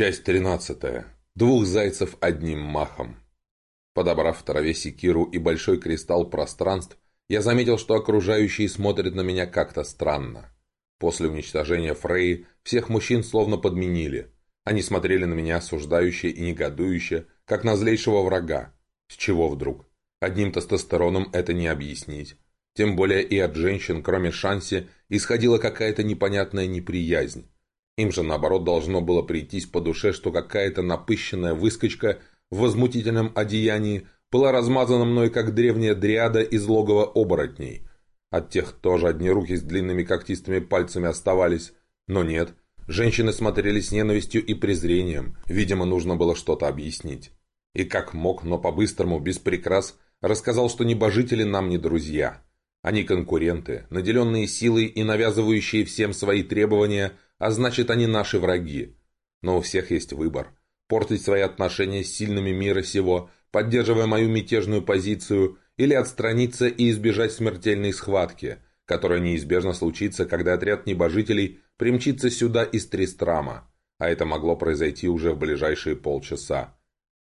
Часть тринадцатая. Двух зайцев одним махом. Подобрав в траве секиру и большой кристалл пространств, я заметил, что окружающие смотрят на меня как-то странно. После уничтожения Фреи всех мужчин словно подменили. Они смотрели на меня осуждающе и негодующе, как на злейшего врага. С чего вдруг? Одним тестостероном это не объяснить. Тем более и от женщин, кроме Шанси, исходила какая-то непонятная неприязнь. Им же, наоборот, должно было прийтись по душе, что какая-то напыщенная выскочка в возмутительном одеянии была размазана мной, как древняя дриада из логова оборотней. От тех тоже одни руки с длинными когтистыми пальцами оставались. Но нет, женщины смотрели с ненавистью и презрением. Видимо, нужно было что-то объяснить. И как мог, но по-быстрому, без прикрас, рассказал, что небожители нам не друзья. Они конкуренты, наделенные силой и навязывающие всем свои требования – а значит они наши враги. Но у всех есть выбор. Портить свои отношения с сильными мира сего, поддерживая мою мятежную позицию, или отстраниться и избежать смертельной схватки, которая неизбежно случится, когда отряд небожителей примчится сюда из Тристрама, а это могло произойти уже в ближайшие полчаса.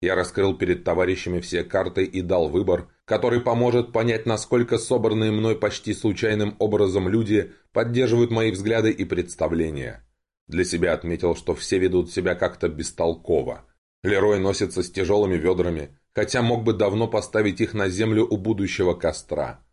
Я раскрыл перед товарищами все карты и дал выбор, который поможет понять, насколько собранные мной почти случайным образом люди поддерживают мои взгляды и представления. Для себя отметил, что все ведут себя как-то бестолково. Лерой носится с тяжелыми ведрами, хотя мог бы давно поставить их на землю у будущего костра.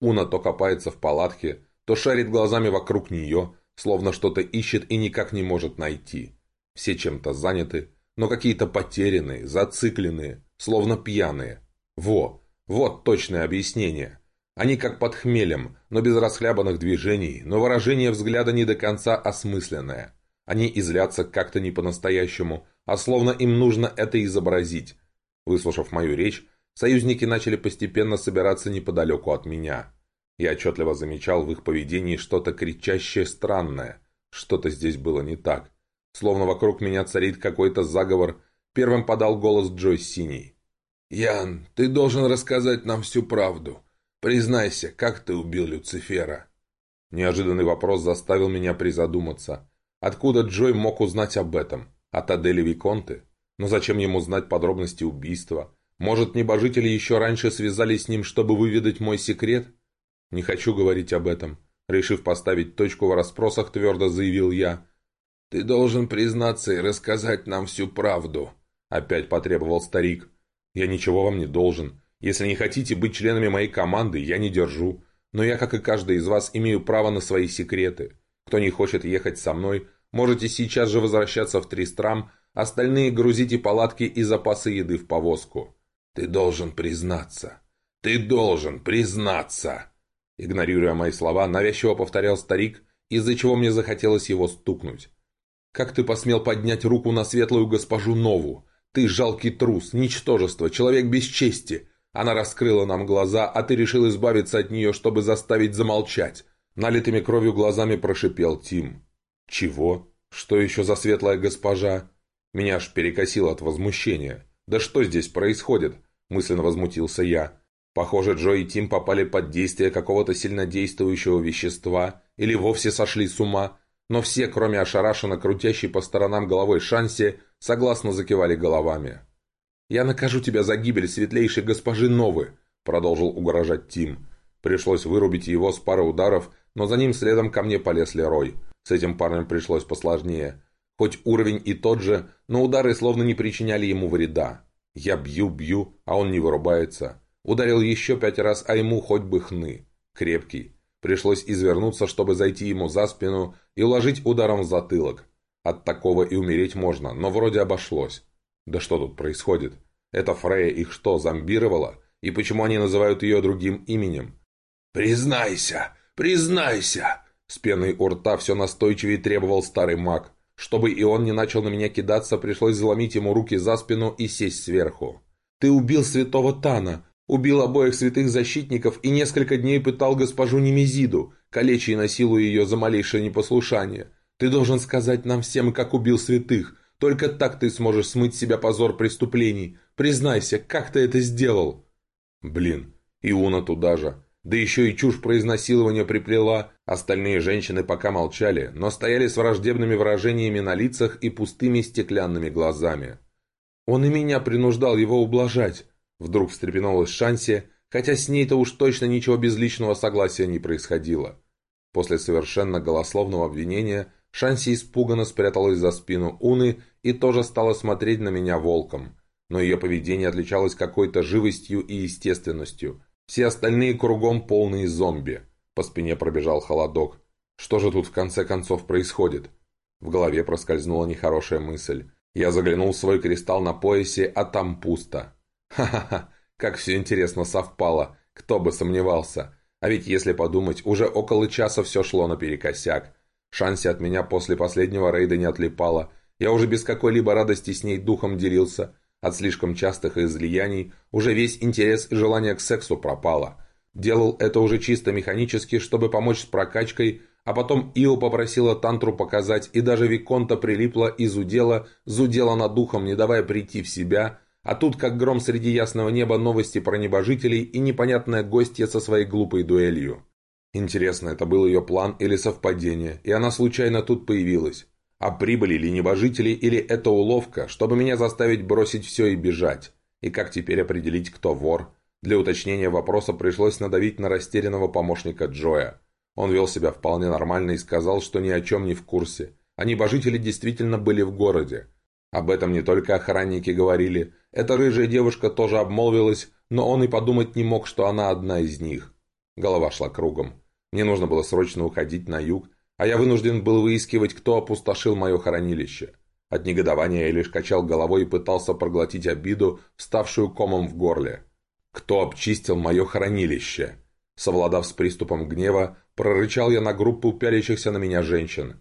Уна то копается в палатке, то шарит глазами вокруг нее, словно что-то ищет и никак не может найти. Все чем-то заняты, но какие-то потерянные, зацикленные, словно пьяные. Во, вот точное объяснение. Они как под хмелем, но без расхлябанных движений, но выражение взгляда не до конца осмысленное. Они излятся как-то не по-настоящему, а словно им нужно это изобразить. Выслушав мою речь, союзники начали постепенно собираться неподалеку от меня. Я отчетливо замечал в их поведении что-то кричащее странное. Что-то здесь было не так. Словно вокруг меня царит какой-то заговор. Первым подал голос Джой Синий. «Ян, ты должен рассказать нам всю правду. Признайся, как ты убил Люцифера?» Неожиданный вопрос заставил меня призадуматься. Откуда Джой мог узнать об этом? От Адели Виконты? Но зачем ему знать подробности убийства? Может, небожители еще раньше связались с ним, чтобы выведать мой секрет? Не хочу говорить об этом. Решив поставить точку в расспросах, твердо заявил я. «Ты должен признаться и рассказать нам всю правду», — опять потребовал старик. «Я ничего вам не должен. Если не хотите быть членами моей команды, я не держу. Но я, как и каждый из вас, имею право на свои секреты. Кто не хочет ехать со мной, можете сейчас же возвращаться в Тристрам, остальные грузите палатки и запасы еды в повозку. Ты должен признаться. Ты должен признаться!» Игнорируя мои слова, навязчиво повторял старик, из-за чего мне захотелось его стукнуть. «Как ты посмел поднять руку на светлую госпожу Нову? Ты жалкий трус, ничтожество, человек без чести!» Она раскрыла нам глаза, а ты решил избавиться от нее, чтобы заставить замолчать. Налитыми кровью глазами прошипел Тим. «Чего? Что еще за светлая госпожа?» Меня аж перекосило от возмущения. «Да что здесь происходит?» Мысленно возмутился я. Похоже, Джо и Тим попали под действие какого-то сильнодействующего вещества или вовсе сошли с ума, но все, кроме ошарашенно крутящей по сторонам головой Шанси, согласно закивали головами. «Я накажу тебя за гибель светлейшей госпожи Новы», продолжил угрожать Тим. Пришлось вырубить его с пары ударов, но за ним следом ко мне полез Лерой. С этим парнем пришлось посложнее. Хоть уровень и тот же, но удары словно не причиняли ему вреда. Я бью, бью, а он не вырубается. Ударил еще пять раз, а ему хоть бы хны. Крепкий. Пришлось извернуться, чтобы зайти ему за спину и уложить ударом в затылок. От такого и умереть можно, но вроде обошлось. Да что тут происходит? Эта Фрея их что, зомбировала? И почему они называют ее другим именем? «Признайся! Признайся!» С пеной у рта все настойчивее требовал старый маг. Чтобы и он не начал на меня кидаться, пришлось заломить ему руки за спину и сесть сверху. «Ты убил святого Тана, убил обоих святых защитников и несколько дней пытал госпожу Немезиду, калеча и насилуя ее за малейшее непослушание. Ты должен сказать нам всем, как убил святых. Только так ты сможешь смыть себя позор преступлений. Признайся, как ты это сделал?» Блин, и Уна туда же. Да еще и чушь про изнасилование приплела, Остальные женщины пока молчали, но стояли с враждебными выражениями на лицах и пустыми стеклянными глазами. «Он и меня принуждал его ублажать», — вдруг встрепенулась Шанси, хотя с ней-то уж точно ничего без личного согласия не происходило. После совершенно голословного обвинения Шанси испуганно спряталась за спину Уны и тоже стала смотреть на меня волком. Но ее поведение отличалось какой-то живостью и естественностью. Все остальные кругом полные зомби. По спине пробежал холодок. Что же тут в конце концов происходит? В голове проскользнула нехорошая мысль. Я заглянул в свой кристалл на поясе, а там пусто. Ха-ха-ха, как все интересно совпало. Кто бы сомневался. А ведь если подумать, уже около часа все шло наперекосяк. Шанси от меня после последнего рейда не отлипало. Я уже без какой-либо радости с ней духом делился. От слишком частых излияний уже весь интерес и желание к сексу пропало. Делал это уже чисто механически, чтобы помочь с прокачкой, а потом Ио попросила Тантру показать, и даже Виконта прилипла и зудела, зудела над духом, не давая прийти в себя, а тут, как гром среди ясного неба, новости про небожителей и непонятная гостья со своей глупой дуэлью. Интересно, это был ее план или совпадение, и она случайно тут появилась. А прибыли ли небожители или это уловка, чтобы меня заставить бросить все и бежать? И как теперь определить, кто вор? Для уточнения вопроса пришлось надавить на растерянного помощника Джоя. Он вел себя вполне нормально и сказал, что ни о чем не в курсе. А небожители действительно были в городе. Об этом не только охранники говорили. Эта рыжая девушка тоже обмолвилась, но он и подумать не мог, что она одна из них. Голова шла кругом. Мне нужно было срочно уходить на юг, а я вынужден был выискивать, кто опустошил мое хранилище. От негодования я лишь качал головой и пытался проглотить обиду, вставшую комом в горле. «Кто обчистил мое хранилище?» Совладав с приступом гнева, прорычал я на группу пялящихся на меня женщин.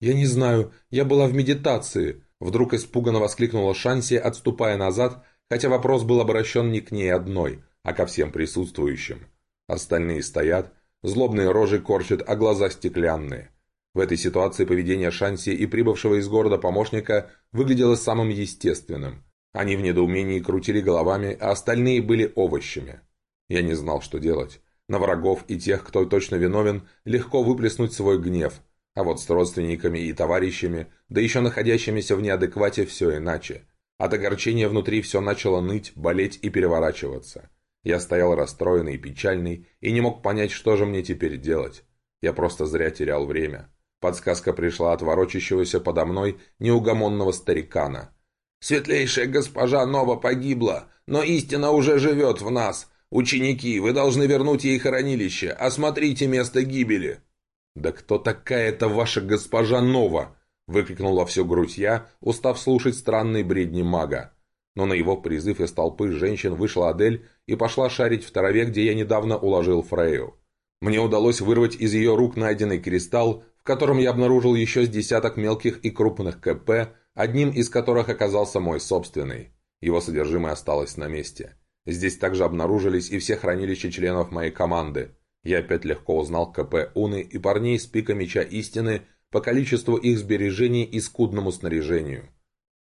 «Я не знаю, я была в медитации», — вдруг испуганно воскликнула Шанси, отступая назад, хотя вопрос был обращен не к ней одной, а ко всем присутствующим. Остальные стоят, злобные рожи корчат, а глаза стеклянные. В этой ситуации поведение Шанси и прибывшего из города помощника выглядело самым естественным. Они в недоумении крутили головами, а остальные были овощами. Я не знал, что делать. На врагов и тех, кто точно виновен, легко выплеснуть свой гнев. А вот с родственниками и товарищами, да еще находящимися в неадеквате, все иначе. От огорчения внутри все начало ныть, болеть и переворачиваться. Я стоял расстроенный и печальный, и не мог понять, что же мне теперь делать. Я просто зря терял время. Подсказка пришла от ворочащегося подо мной неугомонного старикана. «Светлейшая госпожа Нова погибла, но истина уже живет в нас. Ученики, вы должны вернуть ей хранилище. Осмотрите место гибели». «Да кто такая эта ваша госпожа Нова?» выкрикнула всю грудь я, устав слушать странные бредни мага но на его призыв из толпы женщин вышла Адель и пошла шарить в траве, где я недавно уложил Фрею. Мне удалось вырвать из ее рук найденный кристалл, котором я обнаружил еще с десяток мелких и крупных КП, одним из которых оказался мой собственный. Его содержимое осталось на месте. Здесь также обнаружились и все хранилища членов моей команды. Я опять легко узнал КП Уны и парней с пика меча истины по количеству их сбережений и скудному снаряжению.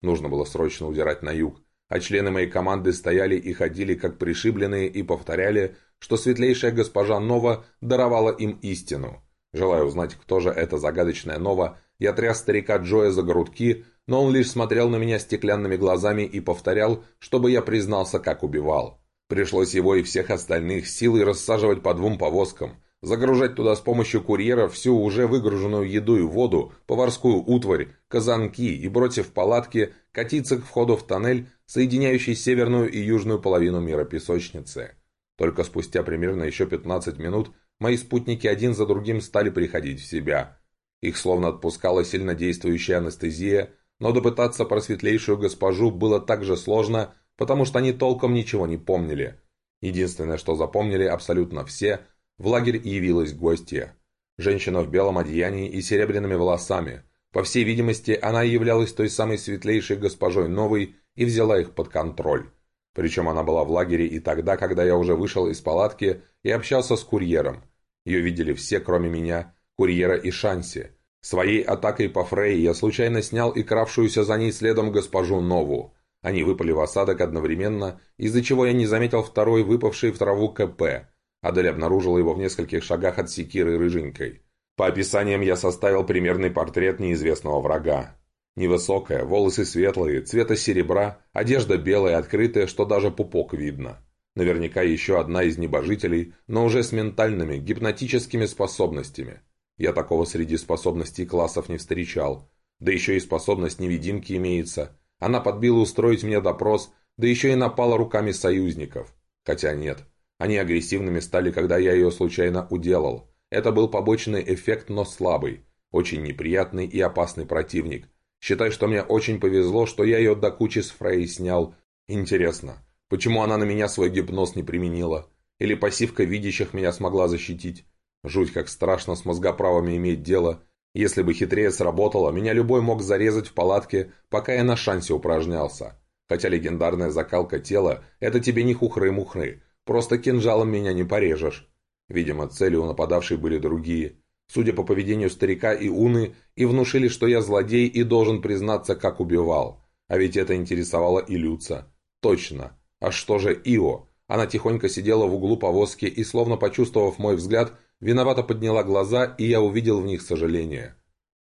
Нужно было срочно удирать на юг, а члены моей команды стояли и ходили как пришибленные и повторяли, что светлейшая госпожа Нова даровала им истину. Желая узнать, кто же эта загадочная Нова, я тряс старика Джоя за грудки, но он лишь смотрел на меня стеклянными глазами и повторял, чтобы я признался, как убивал. Пришлось его и всех остальных силой рассаживать по двум повозкам, загружать туда с помощью курьера всю уже выгруженную еду и воду, поварскую утварь, казанки и, бросив палатки, катиться к входу в тоннель, соединяющий северную и южную половину мира песочницы. Только спустя примерно еще 15 минут мои спутники один за другим стали приходить в себя. Их словно отпускала сильнодействующая анестезия, но допытаться про светлейшую госпожу было так же сложно, потому что они толком ничего не помнили. Единственное, что запомнили абсолютно все – в лагерь явилась гостья. Женщина в белом одеянии и серебряными волосами. По всей видимости, она являлась той самой светлейшей госпожой Новой и взяла их под контроль. Причем она была в лагере и тогда, когда я уже вышел из палатки и общался с курьером. Ее видели все, кроме меня, курьера и Шанси. Своей атакой по Фрей я случайно снял и кравшуюся за ней следом госпожу Нову. Они выпали в осадок одновременно, из-за чего я не заметил второй выпавший в траву КП. Адель обнаружила его в нескольких шагах от секиры рыженькой. По описаниям я составил примерный портрет неизвестного врага. Невысокая, волосы светлые, цвета серебра, одежда белая, открытая, что даже пупок видно. Наверняка еще одна из небожителей, но уже с ментальными, гипнотическими способностями. Я такого среди способностей классов не встречал. Да еще и способность невидимки имеется. Она подбила устроить мне допрос, да еще и напала руками союзников. Хотя нет, они агрессивными стали, когда я ее случайно уделал. Это был побочный эффект, но слабый. Очень неприятный и опасный противник, Считай, что мне очень повезло, что я ее до кучи с Фрей снял. Интересно, почему она на меня свой гипноз не применила? Или пассивка видящих меня смогла защитить? Жуть, как страшно с мозгоправами иметь дело. Если бы хитрее сработало, меня любой мог зарезать в палатке, пока я на шансе упражнялся. Хотя легендарная закалка тела – это тебе не хухры-мухры. Просто кинжалом меня не порежешь. Видимо, цели у нападавшей были другие судя по поведению старика и Уны, и внушили, что я злодей и должен признаться, как убивал. А ведь это интересовало и Люца. Точно. А что же Ио? Она тихонько сидела в углу повозки и, словно почувствовав мой взгляд, виновато подняла глаза, и я увидел в них сожаление.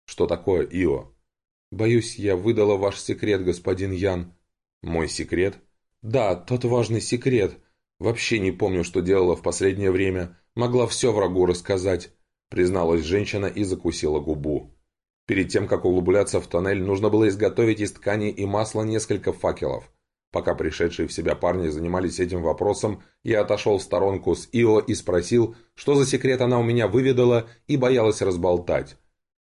«Что такое, Ио?» «Боюсь, я выдала ваш секрет, господин Ян». «Мой секрет?» «Да, тот важный секрет. Вообще не помню, что делала в последнее время. Могла все врагу рассказать призналась женщина и закусила губу. Перед тем, как углубляться в тоннель, нужно было изготовить из ткани и масла несколько факелов. Пока пришедшие в себя парни занимались этим вопросом, я отошел в сторонку с Ио и спросил, что за секрет она у меня выведала и боялась разболтать.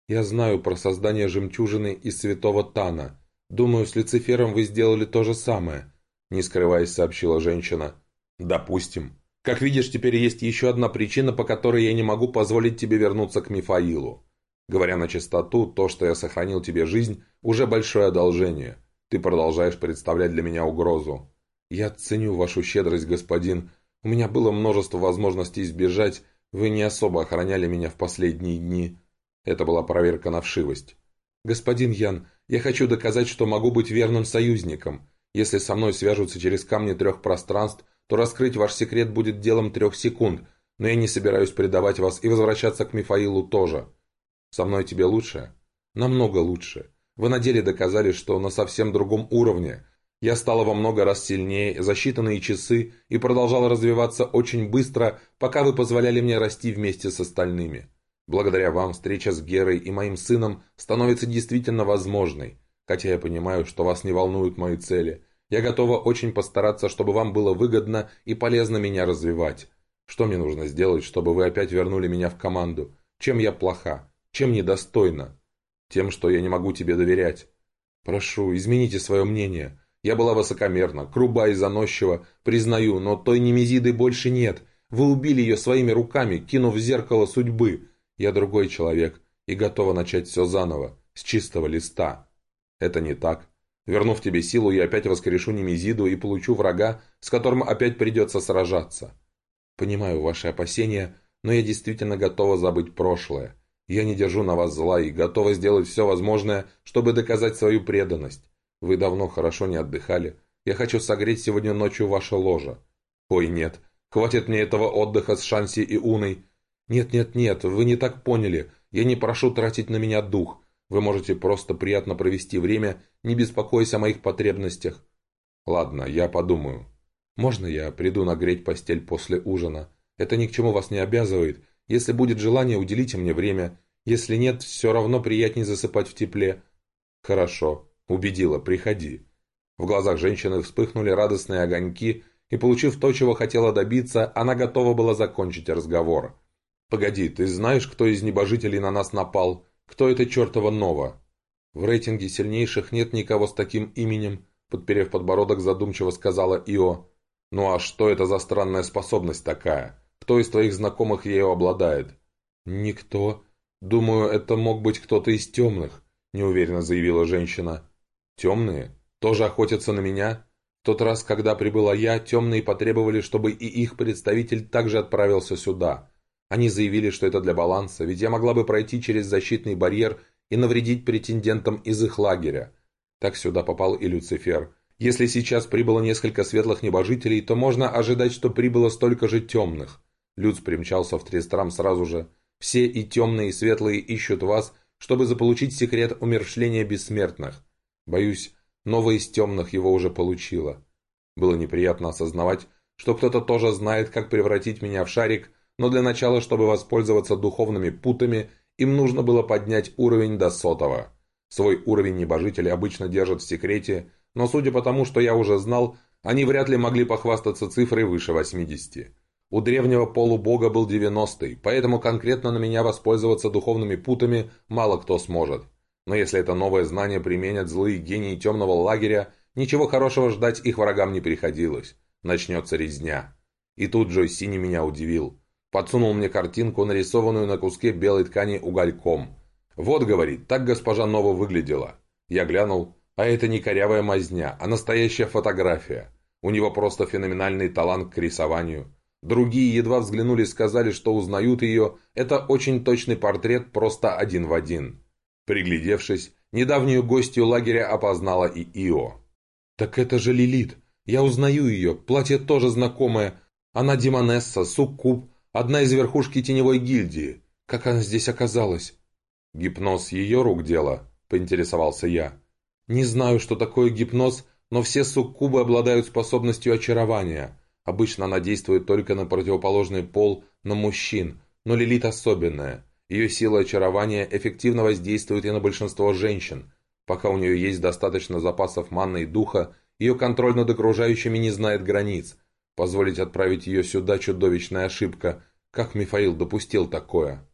«Я знаю про создание жемчужины из святого Тана. Думаю, с Люцифером вы сделали то же самое», — не скрываясь, сообщила женщина. «Допустим. Как видишь, теперь есть еще одна причина, по которой я не могу позволить тебе вернуться к Мифаилу. Говоря на чистоту, то, что я сохранил тебе жизнь, уже большое одолжение. Ты продолжаешь представлять для меня угрозу. Я ценю вашу щедрость, господин. У меня было множество возможностей избежать. Вы не особо охраняли меня в последние дни. Это была проверка на вшивость. Господин Ян, я хочу доказать, что могу быть верным союзником. Если со мной свяжутся через камни трех пространств, то раскрыть ваш секрет будет делом трех секунд, но я не собираюсь предавать вас и возвращаться к Мифаилу тоже. Со мной тебе лучше? Намного лучше. Вы на деле доказали, что на совсем другом уровне. Я стала во много раз сильнее за считанные часы и продолжала развиваться очень быстро, пока вы позволяли мне расти вместе с остальными. Благодаря вам встреча с Герой и моим сыном становится действительно возможной, хотя я понимаю, что вас не волнуют мои цели – я готова очень постараться, чтобы вам было выгодно и полезно меня развивать. Что мне нужно сделать, чтобы вы опять вернули меня в команду? Чем я плоха? Чем недостойна? Тем, что я не могу тебе доверять. Прошу, измените свое мнение. Я была высокомерна, груба и заносчива, признаю, но той немезиды больше нет. Вы убили ее своими руками, кинув в зеркало судьбы. Я другой человек и готова начать все заново, с чистого листа. Это не так. Вернув тебе силу, я опять воскрешу Немезиду и получу врага, с которым опять придется сражаться. Понимаю ваши опасения, но я действительно готова забыть прошлое. Я не держу на вас зла и готова сделать все возможное, чтобы доказать свою преданность. Вы давно хорошо не отдыхали. Я хочу согреть сегодня ночью ваше ложе. Ой, нет, хватит мне этого отдыха с Шанси и Уной. Нет-нет-нет, вы не так поняли. Я не прошу тратить на меня дух. Вы можете просто приятно провести время, не беспокоясь о моих потребностях. Ладно, я подумаю. Можно я приду нагреть постель после ужина? Это ни к чему вас не обязывает. Если будет желание, уделите мне время. Если нет, все равно приятнее засыпать в тепле. Хорошо. Убедила, приходи. В глазах женщины вспыхнули радостные огоньки, и, получив то, чего хотела добиться, она готова была закончить разговор. «Погоди, ты знаешь, кто из небожителей на нас напал?» Кто это чертова Нова? В рейтинге сильнейших нет никого с таким именем, подперев подбородок, задумчиво сказала Ио. Ну а что это за странная способность такая? Кто из твоих знакомых ею обладает? Никто. Думаю, это мог быть кто-то из темных, неуверенно заявила женщина. Темные? Тоже охотятся на меня? В тот раз, когда прибыла я, темные потребовали, чтобы и их представитель также отправился сюда. Они заявили, что это для баланса, ведь я могла бы пройти через защитный барьер и навредить претендентам из их лагеря. Так сюда попал и Люцифер. Если сейчас прибыло несколько светлых небожителей, то можно ожидать, что прибыло столько же темных. Люц примчался в Трестрам сразу же. Все и темные, и светлые ищут вас, чтобы заполучить секрет умершления бессмертных. Боюсь, новая из темных его уже получила. Было неприятно осознавать, что кто-то тоже знает, как превратить меня в шарик, но для начала, чтобы воспользоваться духовными путами, им нужно было поднять уровень до сотого. Свой уровень небожители обычно держат в секрете, но судя по тому, что я уже знал, они вряд ли могли похвастаться цифрой выше 80. У древнего полубога был 90-й, поэтому конкретно на меня воспользоваться духовными путами мало кто сможет. Но если это новое знание применят злые гении темного лагеря, ничего хорошего ждать их врагам не приходилось. Начнется резня. И тут Джой Сини меня удивил. Подсунул мне картинку, нарисованную на куске белой ткани угольком. «Вот, — говорит, — так госпожа Нова выглядела». Я глянул, а это не корявая мазня, а настоящая фотография. У него просто феноменальный талант к рисованию. Другие едва взглянули и сказали, что узнают ее. Это очень точный портрет, просто один в один. Приглядевшись, недавнюю гостью лагеря опознала и Ио. «Так это же Лилит. Я узнаю ее. Платье тоже знакомое. Она Демонесса, Суккуб, одна из верхушки теневой гильдии. Как она здесь оказалась?» «Гипноз ее рук дело?» – поинтересовался я. «Не знаю, что такое гипноз, но все суккубы обладают способностью очарования. Обычно она действует только на противоположный пол, на мужчин, но Лилит особенная. Ее сила очарования эффективно воздействует и на большинство женщин. Пока у нее есть достаточно запасов манны и духа, ее контроль над окружающими не знает границ. Позволить отправить ее сюда – чудовищная ошибка. Как Мифаил допустил такое?